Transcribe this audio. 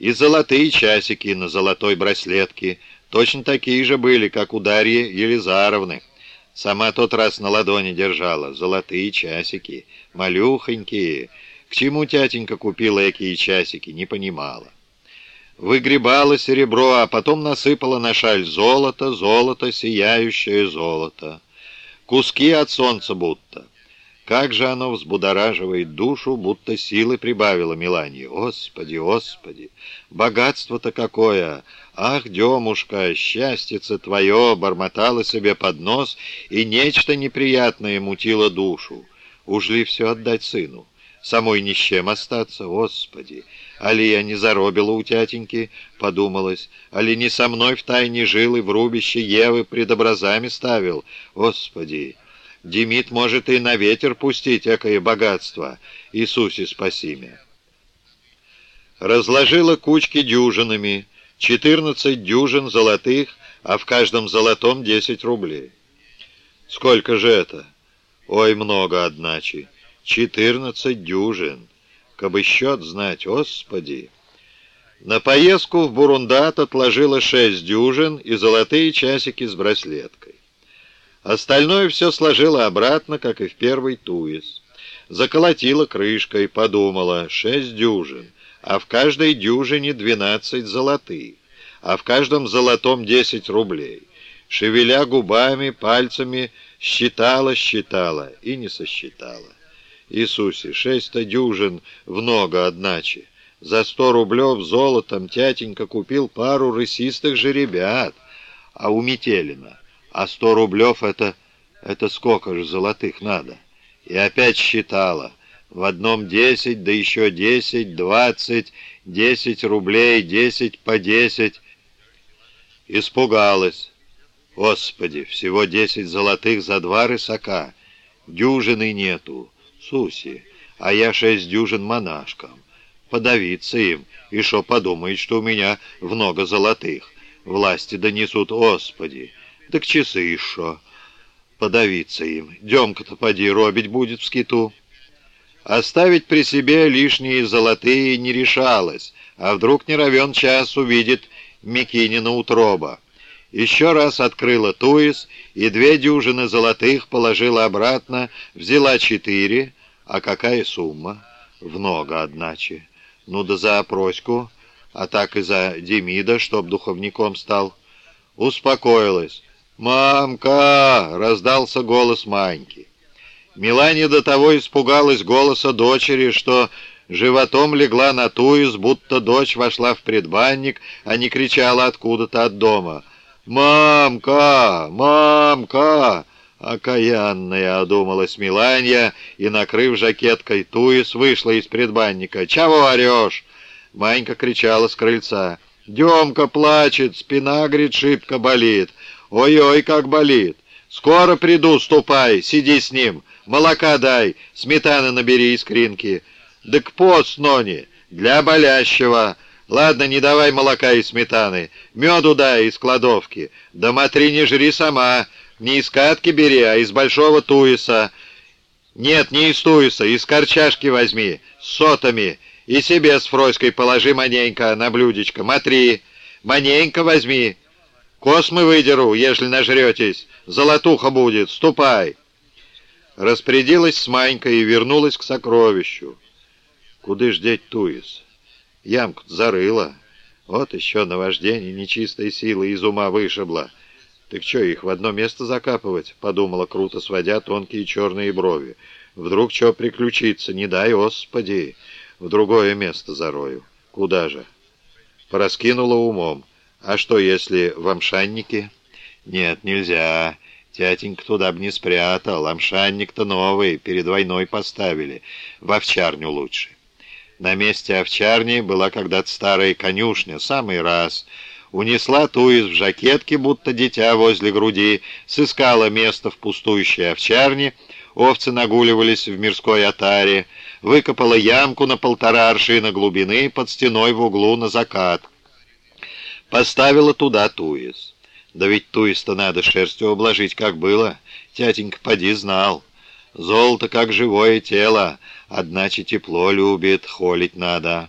И золотые часики на золотой браслетке, точно такие же были, как у Дарьи Елизаровны. Сама тот раз на ладони держала. Золотые часики, малюхонькие. К чему тятенька купила такие часики, не понимала. Выгребала серебро, а потом насыпала на шаль золото, золото, сияющее золото. Куски от солнца будто. Как же оно взбудораживает душу, будто силы прибавило Миланье. Господи, Господи, богатство-то какое! Ах, Демушка, счастье-то твое! Бормотало себе под нос, и нечто неприятное мутило душу. Уж ли все отдать сыну? Самой ни с чем остаться, Господи! Али я не заробила у тятеньки, подумалось, али не со мной в тайне жил и в рубище Евы пред образами ставил, Господи! Демид может и на ветер пустить экое богатство. Иисусе спаси меня. Разложила кучки дюжинами, четырнадцать дюжин золотых, а в каждом золотом десять рублей. Сколько же это? Ой, много, одначе. Четырнадцать дюжин. Кабы счет знать, Господи! На поездку в Бурундат отложила шесть дюжин и золотые часики с браслеткой. Остальное все сложила обратно, как и в первый туис. Заколотила крышкой, подумала, шесть дюжин, а в каждой дюжине двенадцать золотых, а в каждом золотом десять рублей. Шевеля губами, пальцами, считала, считала и не сосчитала. Иисусе, шесть-то дюжин много, одначе. За сто рублев золотом тятенька купил пару рысистых жеребят, а у Метелина а сто рублев это... это сколько же золотых надо? И опять считала. В одном десять, да еще десять, двадцать, десять рублей, десять по десять. Испугалась. Господи, всего десять золотых за два рысака. Дюжины нету. Суси, а я шесть дюжин монашкам. Подавиться им, и шо подумает, что у меня много золотых. Власти донесут, Господи. Так часы еще. Подавиться им. Демка-то поди робить будет в скиту. Оставить при себе лишние золотые не решалась, а вдруг не равен час увидит Микинина утроба. Еще раз открыла туис и две дюжины золотых положила обратно, взяла четыре. А какая сумма? Много, одначе. Ну да за опроську, а так и за Демида, чтоб духовником стал. Успокоилась. «Мамка!» — раздался голос Маньки. Милане до того испугалась голоса дочери, что животом легла на туис, будто дочь вошла в предбанник, а не кричала откуда-то от дома. «Мамка! Мамка!» «Окаянная!» — одумалась Миланья и, накрыв жакеткой туис, вышла из предбанника. «Чего орешь?» Манька кричала с крыльца. «Демка плачет, спина, говорит, шибко болит. Ой-ой, как болит. Скоро приду, ступай, сиди с ним. Молока дай, сметаны набери из кринки. Да к пост, Нони, для болящего. Ладно, не давай молока и сметаны. Меду дай из кладовки. Да матри не жри сама. Не из катки бери, а из большого туиса. Нет, не из туиса, из корчашки возьми, с сотами. И себе с фроськой положи маненько на блюдечко. Матри, маненько возьми. Космы выдеру, если нажретесь. Золотуха будет, ступай. Распорядилась с Манькой и вернулась к сокровищу. Куды ж деть туис? Ямку зарыла. Вот еще наваждение нечистой силы из ума вышибла. Так что, их в одно место закапывать? Подумала, круто сводя тонкие черные брови. Вдруг что приключится, не дай, Господи. В другое место зарою. Куда же? Пораскинула умом. А что, если в Амшаннике? Нет, нельзя. Тятенька туда бы не спрятал. Амшанник-то новый, перед войной поставили. В овчарню лучше. На месте овчарни была когда-то старая конюшня, самый раз. Унесла туис в жакетке, будто дитя возле груди, сыскала место в пустующей овчарне, овцы нагуливались в мирской отаре, выкопала ямку на полтора аршина глубины под стеной в углу на закат. Поставила туда туис. Да ведь туис-то надо шерстью обложить, как было. Тятенька поди знал. Золото как живое тело, одначе тепло любит, холить надо.